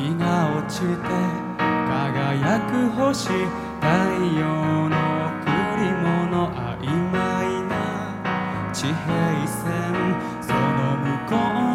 日が落ちて輝く星太陽の贈り物曖昧な地平線その向こう